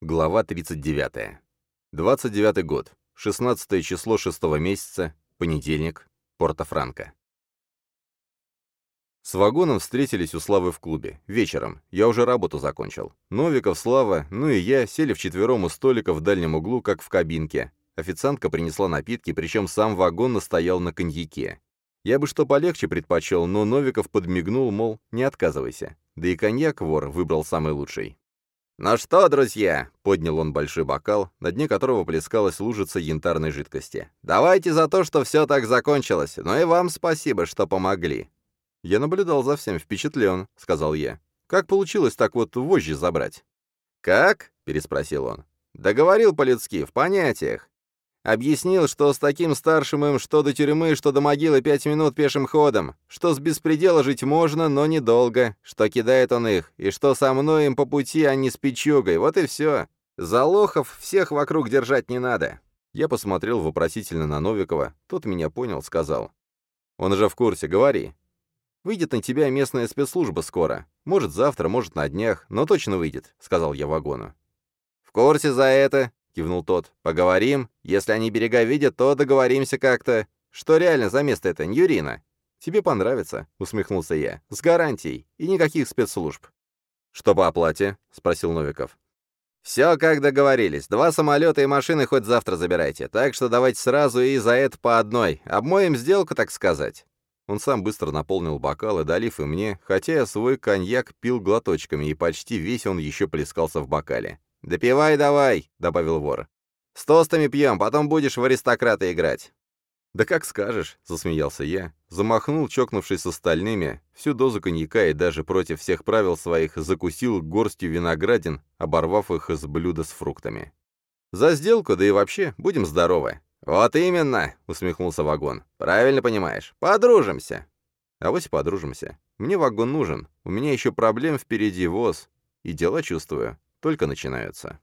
Глава 39. 29 год. 16 число 6 месяца. Понедельник. Порто-Франко. С вагоном встретились у Славы в клубе. Вечером. Я уже работу закончил. Новиков, Слава, ну и я сели вчетвером у столика в дальнем углу, как в кабинке. Официантка принесла напитки, причем сам вагон настоял на коньяке. Я бы что полегче предпочел, но Новиков подмигнул, мол, не отказывайся. Да и коньяк вор выбрал самый лучший. «Ну что, друзья?» — поднял он большой бокал, на дне которого плескалась лужица янтарной жидкости. «Давайте за то, что все так закончилось, но и вам спасибо, что помогли». «Я наблюдал за всем, впечатлен», — сказал я. «Как получилось так вот вожжи забрать?» «Как?» — переспросил он. «Договорил по-людски, в понятиях. Объяснил, что с таким старшим им что до тюрьмы, что до могилы пять минут пешим ходом, что с беспредела жить можно, но недолго, что кидает он их, и что со мной им по пути, а не с печугой, вот и все. За лохов всех вокруг держать не надо». Я посмотрел вопросительно на Новикова, тот меня понял, сказал. «Он же в курсе, говори». «Выйдет на тебя местная спецслужба скоро. Может, завтра, может, на днях, но точно выйдет», — сказал я вагону. «В курсе за это», — кивнул тот. «Поговорим. Если они берега видят, то договоримся как-то. Что реально за место это, Ньюрина?» «Тебе понравится», — усмехнулся я. «С гарантией. И никаких спецслужб». «Что по оплате?» — спросил Новиков. «Все как договорились. Два самолета и машины хоть завтра забирайте. Так что давайте сразу и за это по одной. Обмоем сделку, так сказать». Он сам быстро наполнил бокалы, долив и мне, хотя я свой коньяк пил глоточками, и почти весь он еще плескался в бокале. «Допивай давай», — добавил вор. «С тостами пьем, потом будешь в аристократа играть». «Да как скажешь», — засмеялся я, замахнул, чокнувшись с остальными, всю дозу коньяка и даже против всех правил своих закусил горстью виноградин, оборвав их из блюда с фруктами. «За сделку, да и вообще, будем здоровы». «Вот именно», — усмехнулся вагон. «Правильно понимаешь. Подружимся». «А вот и подружимся. Мне вагон нужен. У меня еще проблем впереди воз. И дела чувствую только начинаются.